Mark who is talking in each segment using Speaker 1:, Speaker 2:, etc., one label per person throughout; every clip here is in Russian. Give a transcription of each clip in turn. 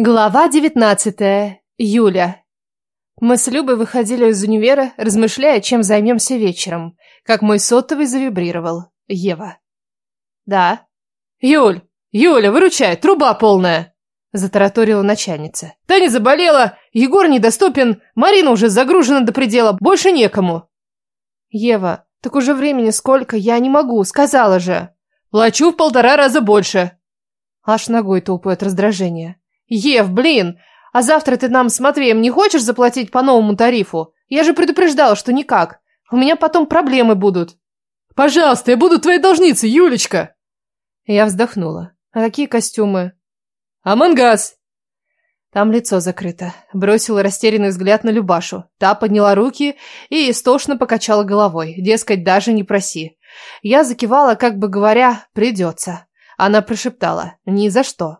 Speaker 1: Глава 19. Юля. Мы с Любой выходили из универа, размышляя, чем займемся вечером, как мой сотовый завибрировал. Ева. Да. Юль, Юля, выручай, труба полная, затараторила начальница. Таня заболела, Егор недоступен, Марина уже загружена до предела, больше некому. Ева, так уже времени сколько, я не могу, сказала же. Плачу в полтора раза больше. Аж ногой топаю от раздражения. Ев, блин, а завтра ты нам с Матвеем не хочешь заплатить по новому тарифу? Я же предупреждала, что никак. У меня потом проблемы будут. Пожалуйста, я буду твоей должницей, Юлечка. Я вздохнула. А какие костюмы? Амангас. Там лицо закрыто. Бросила растерянный взгляд на Любашу. Та подняла руки и истошно покачала головой. Дескать, даже не проси. Я закивала, как бы говоря, придется. Она прошептала. Ни за что.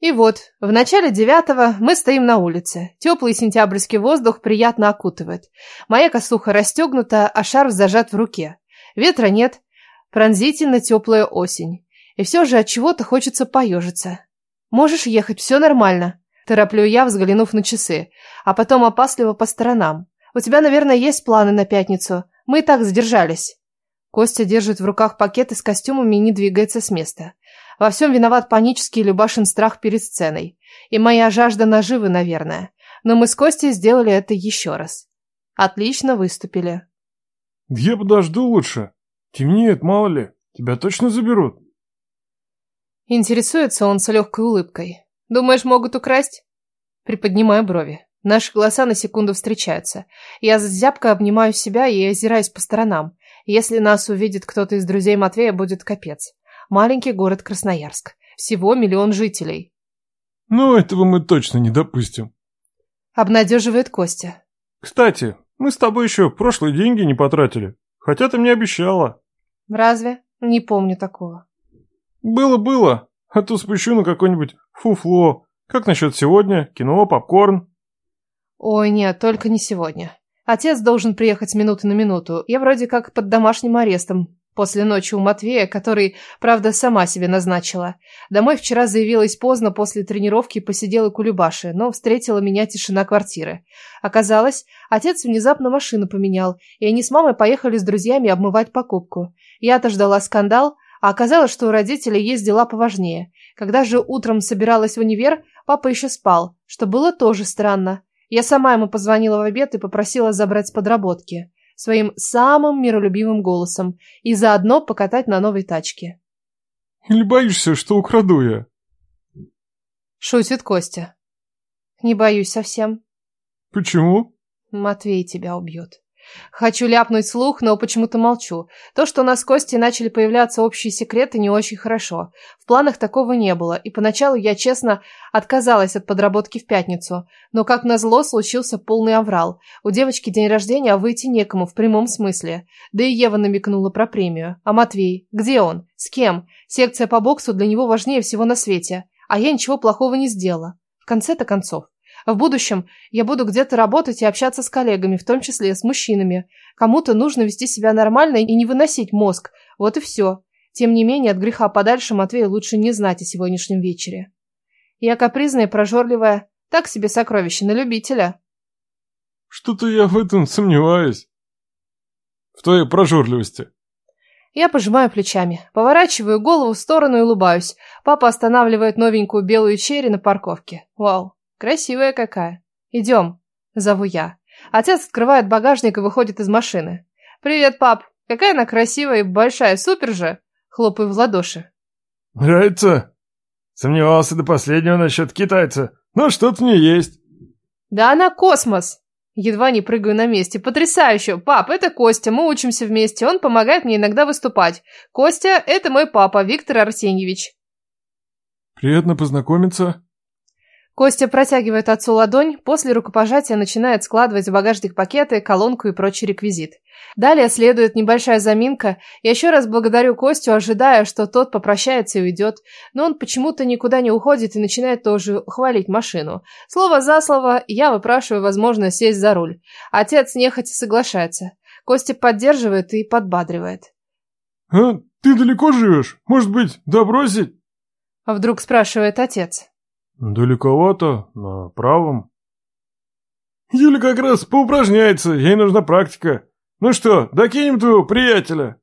Speaker 1: И вот, в начале девятого мы стоим на улице. Теплый сентябрьский воздух приятно окутывает. Моя косуха расстегнута, а шарф зажат в руке. Ветра нет, пронзительно теплая осень. И все же от чего-то хочется поежиться. Можешь ехать, все нормально. Тороплю я, взглянув на часы, а потом опасливо по сторонам. У тебя, наверное, есть планы на пятницу. Мы и так задержались. Костя держит в руках пакеты с костюмами и не двигается с места. Во всем виноват панический Любашин страх перед сценой. И моя жажда наживы, наверное. Но мы с Костей сделали это еще раз. Отлично выступили.
Speaker 2: Я подожду лучше. Темнеет, мало ли. Тебя точно заберут.
Speaker 1: Интересуется он с легкой улыбкой. Думаешь, могут украсть? Приподнимаю брови. Наши голоса на секунду встречаются. Я зябко обнимаю себя и озираюсь по сторонам. Если нас увидит кто-то из друзей Матвея, будет капец маленький город Красноярск. Всего миллион жителей.
Speaker 2: Ну, этого мы точно не допустим.
Speaker 1: Обнадеживает Костя.
Speaker 2: Кстати, мы с тобой еще прошлые деньги не потратили. Хотя ты мне обещала.
Speaker 1: Разве? Не помню такого.
Speaker 2: Было-было. А то спущу на какое-нибудь фуфло. Как насчет сегодня? Кино, попкорн?
Speaker 1: Ой, нет, только не сегодня. Отец должен приехать с минуты на минуту. Я вроде как под домашним арестом. После ночи у Матвея, который, правда, сама себе назначила. Домой вчера заявилась поздно после тренировки посидела кулебаши, но встретила меня тишина квартиры. Оказалось, отец внезапно машину поменял, и они с мамой поехали с друзьями обмывать покупку. Я-то ждала скандал, а оказалось, что у родителей есть дела поважнее. Когда же утром собиралась в универ, папа еще спал, что было тоже странно. Я сама ему позвонила в обед и попросила забрать с подработки своим самым миролюбивым голосом и заодно покатать на новой тачке.
Speaker 2: «Или боишься, что украду я?»
Speaker 1: Шутит Костя. «Не боюсь совсем».
Speaker 2: «Почему?»
Speaker 1: «Матвей тебя убьет». Хочу ляпнуть слух, но почему-то молчу. То, что у нас с Костей начали появляться общие секреты, не очень хорошо. В планах такого не было, и поначалу я, честно, отказалась от подработки в пятницу. Но, как назло, случился полный аврал. У девочки день рождения, а выйти некому, в прямом смысле. Да и Ева намекнула про премию. А Матвей? Где он? С кем? Секция по боксу для него важнее всего на свете. А я ничего плохого не сделала. В конце-то концов. В будущем я буду где-то работать и общаться с коллегами, в том числе с мужчинами. Кому-то нужно вести себя нормально и не выносить мозг. Вот и все. Тем не менее, от греха подальше Матвею лучше не знать о сегодняшнем вечере. Я капризная и прожорливая. Так себе сокровище на любителя.
Speaker 2: Что-то я в этом сомневаюсь. В твоей прожорливости.
Speaker 1: Я пожимаю плечами, поворачиваю голову в сторону и улыбаюсь. Папа останавливает новенькую белую черри на парковке. Вау. Красивая какая. Идем, зову я. Отец открывает багажник и выходит из машины. Привет, пап. Какая она красивая и большая, супер же. Хлопаю в ладоши.
Speaker 2: Нравится? Сомневался до последнего насчет китайца. Но что-то не есть.
Speaker 1: Да она космос. Едва не прыгаю на месте. Потрясающе. Пап, это Костя, мы учимся вместе. Он помогает мне иногда выступать. Костя, это мой папа, Виктор Арсеньевич.
Speaker 2: Приятно познакомиться.
Speaker 1: Костя протягивает отцу ладонь, после рукопожатия начинает складывать в багажник пакеты, колонку и прочий реквизит. Далее следует небольшая заминка. Я еще раз благодарю Костю, ожидая, что тот попрощается и уйдет. Но он почему-то никуда не уходит и начинает тоже хвалить машину. Слово за слово я выпрашиваю возможность сесть за руль. Отец нехотя соглашается. Костя поддерживает и подбадривает.
Speaker 2: «А, ты далеко живешь? Может быть, добросить?»
Speaker 1: Вдруг спрашивает отец.
Speaker 2: Далековато, на правом. Юля как раз поупражняется, ей нужна практика. Ну что, докинем твоего приятеля?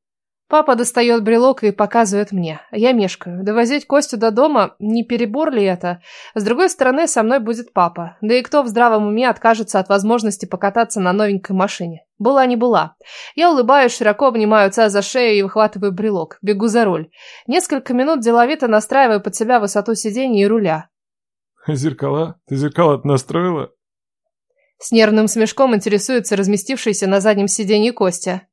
Speaker 1: Папа достает брелок и показывает мне. Я мешкаю. Довозить Костю до дома, не перебор ли это? С другой стороны, со мной будет папа. Да и кто в здравом уме откажется от возможности покататься на новенькой машине? Была не была. Я улыбаюсь, широко обнимаю отца за шею и выхватываю брелок. Бегу за руль. Несколько минут деловито настраиваю под себя высоту сиденья и руля.
Speaker 2: Зеркала? Ты зеркала настроила?
Speaker 1: С нервным смешком интересуется разместившийся на заднем сиденье Костя.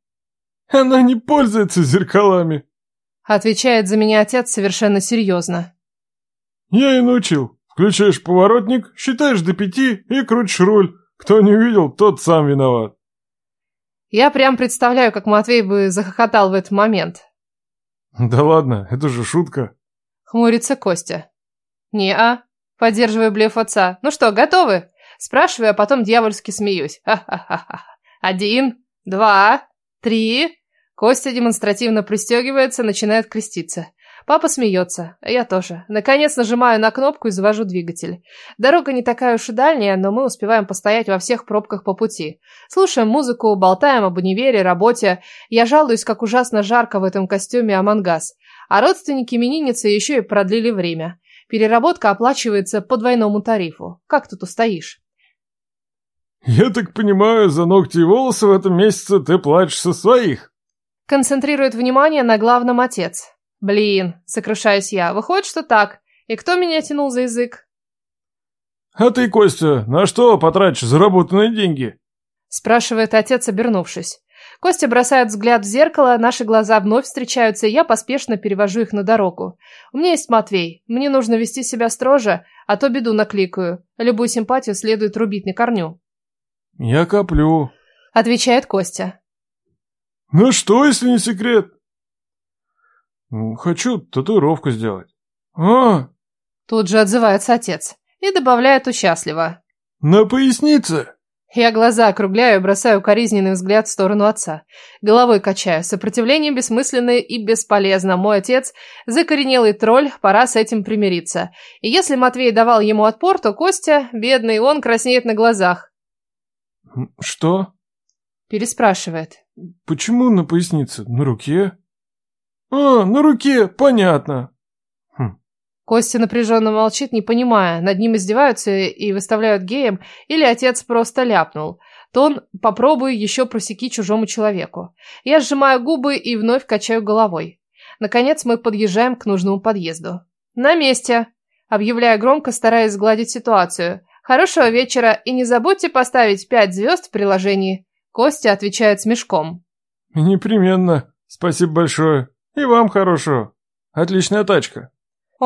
Speaker 2: Она не пользуется зеркалами.
Speaker 1: Отвечает за меня отец совершенно серьезно.
Speaker 2: Я и научил. Включаешь поворотник, считаешь до пяти и крутишь руль. Кто не увидел, тот сам виноват.
Speaker 1: Я прям представляю, как Матвей бы захохотал в этот момент.
Speaker 2: Да ладно, это же шутка.
Speaker 1: Хмурится Костя. Не-а, поддерживаю блеф отца. Ну что, готовы? Спрашиваю, а потом дьявольски смеюсь. Ха-ха-ха. Один, два, Три. Костя демонстративно пристегивается, начинает креститься. Папа смеется, а я тоже. Наконец нажимаю на кнопку и завожу двигатель. Дорога не такая уж и дальняя, но мы успеваем постоять во всех пробках по пути. Слушаем музыку, болтаем об универе, работе. Я жалуюсь, как ужасно жарко в этом костюме Амангас. А родственники именинницы еще и продлили время. Переработка оплачивается по двойному тарифу. Как тут устоишь?
Speaker 2: «Я так понимаю, за ногти и волосы в этом месяце ты платишь со своих?»
Speaker 1: Концентрирует внимание на главном отец. «Блин», — сокрушаюсь я, — «выходит, что так. И кто меня тянул за язык?»
Speaker 2: «А ты, Костя, на что потратишь заработанные деньги?»
Speaker 1: Спрашивает отец, обернувшись. Костя бросает взгляд в зеркало, наши глаза вновь встречаются, и я поспешно перевожу их на дорогу. У меня есть Матвей, мне нужно вести себя строже, а то беду накликаю. Любую симпатию следует рубить на корню.
Speaker 2: «Я коплю», —
Speaker 1: отвечает Костя.
Speaker 2: «Ну что, если не секрет?» «Хочу татуировку сделать». «А!»
Speaker 1: Тут же отзывается отец и добавляет участливо.
Speaker 2: «На пояснице!»
Speaker 1: Я глаза округляю и бросаю коризненный взгляд в сторону отца. Головой качаю. Сопротивление бессмысленное и бесполезно. Мой отец – закоренелый тролль, пора с этим примириться. И если Матвей давал ему отпор, то Костя, бедный, он краснеет на глазах.
Speaker 2: «Что?»
Speaker 1: Переспрашивает.
Speaker 2: «Почему на пояснице? На руке?» «А, на руке, понятно».
Speaker 1: Костя напряженно молчит, не понимая, над ним издеваются и выставляют геем, или отец просто ляпнул. То он попробуй еще просеки чужому человеку. Я сжимаю губы и вновь качаю головой. Наконец мы подъезжаем к нужному подъезду. «На месте!» Объявляя громко, стараясь сгладить ситуацию. Хорошего вечера и не забудьте поставить пять звезд в приложении. Костя отвечает с мешком.
Speaker 2: Непременно. Спасибо большое. И вам хорошего. Отличная тачка.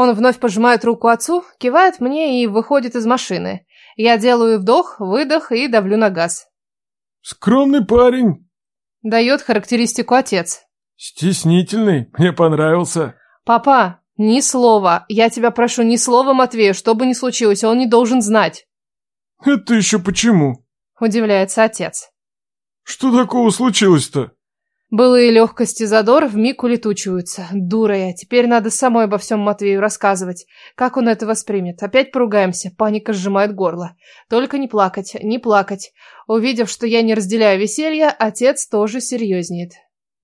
Speaker 1: Он вновь пожимает руку отцу, кивает мне и выходит из машины. Я делаю вдох, выдох и давлю на газ.
Speaker 2: Скромный парень.
Speaker 1: Дает характеристику отец.
Speaker 2: Стеснительный. Мне понравился.
Speaker 1: Папа, ни слова. Я тебя прошу, ни слова Матвею, что бы ни случилось, он не должен знать.
Speaker 2: «Это еще почему?»
Speaker 1: – удивляется отец.
Speaker 2: «Что такого случилось-то?»
Speaker 1: Былые легкости задор вмиг улетучиваются. Дура я, теперь надо самой обо всем Матвею рассказывать. Как он это воспримет? Опять поругаемся, паника сжимает горло. Только не плакать, не плакать. Увидев, что я не разделяю веселье, отец тоже серьезнеет.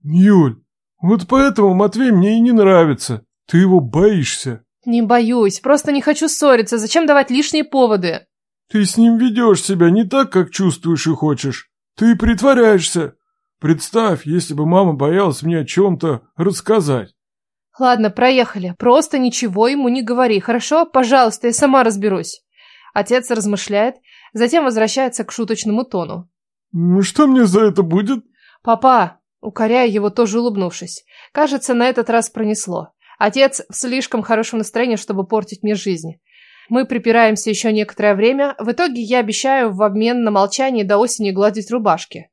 Speaker 2: «Юль, вот поэтому Матвей мне и не нравится. Ты его боишься».
Speaker 1: «Не боюсь, просто не хочу ссориться. Зачем давать лишние поводы?»
Speaker 2: Ты с ним ведешь себя не так, как чувствуешь и хочешь. Ты притворяешься. Представь, если бы мама боялась мне о чем-то рассказать.
Speaker 1: Ладно, проехали. Просто ничего ему не говори, хорошо? Пожалуйста, я сама разберусь. Отец размышляет, затем возвращается к шуточному тону.
Speaker 2: Ну что мне за это будет?
Speaker 1: Папа, укоряя его, тоже улыбнувшись. Кажется, на этот раз пронесло. Отец в слишком хорошем настроении, чтобы портить мне жизнь. Мы припираемся еще некоторое время. В итоге я обещаю в обмен на молчание до осени гладить рубашки.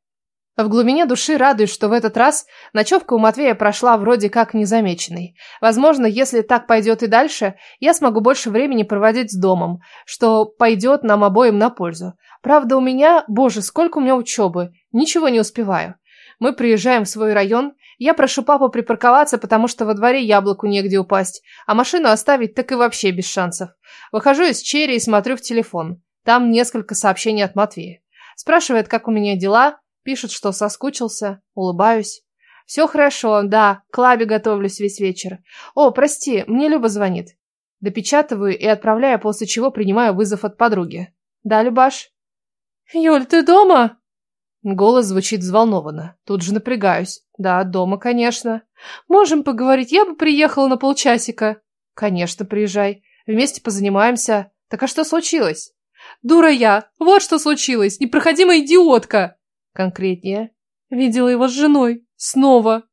Speaker 1: В глубине души радуюсь, что в этот раз ночевка у Матвея прошла вроде как незамеченной. Возможно, если так пойдет и дальше, я смогу больше времени проводить с домом, что пойдет нам обоим на пользу. Правда, у меня, боже, сколько у меня учебы, ничего не успеваю. Мы приезжаем в свой район, Я прошу папу припарковаться, потому что во дворе яблоку негде упасть, а машину оставить так и вообще без шансов. Выхожу из черри и смотрю в телефон. Там несколько сообщений от Матвея. Спрашивает, как у меня дела, пишет, что соскучился, улыбаюсь. Все хорошо, да, к лабе готовлюсь весь вечер. О, прости, мне Люба звонит. Допечатываю и отправляю, после чего принимаю вызов от подруги. Да, Любаш? Юль, ты дома? Голос звучит взволнованно. Тут же напрягаюсь. Да, дома, конечно. Можем поговорить, я бы приехала на полчасика. Конечно, приезжай. Вместе позанимаемся. Так а что случилось? Дура я! Вот что случилось! Непроходимая идиотка! Конкретнее. Видела его с женой. Снова.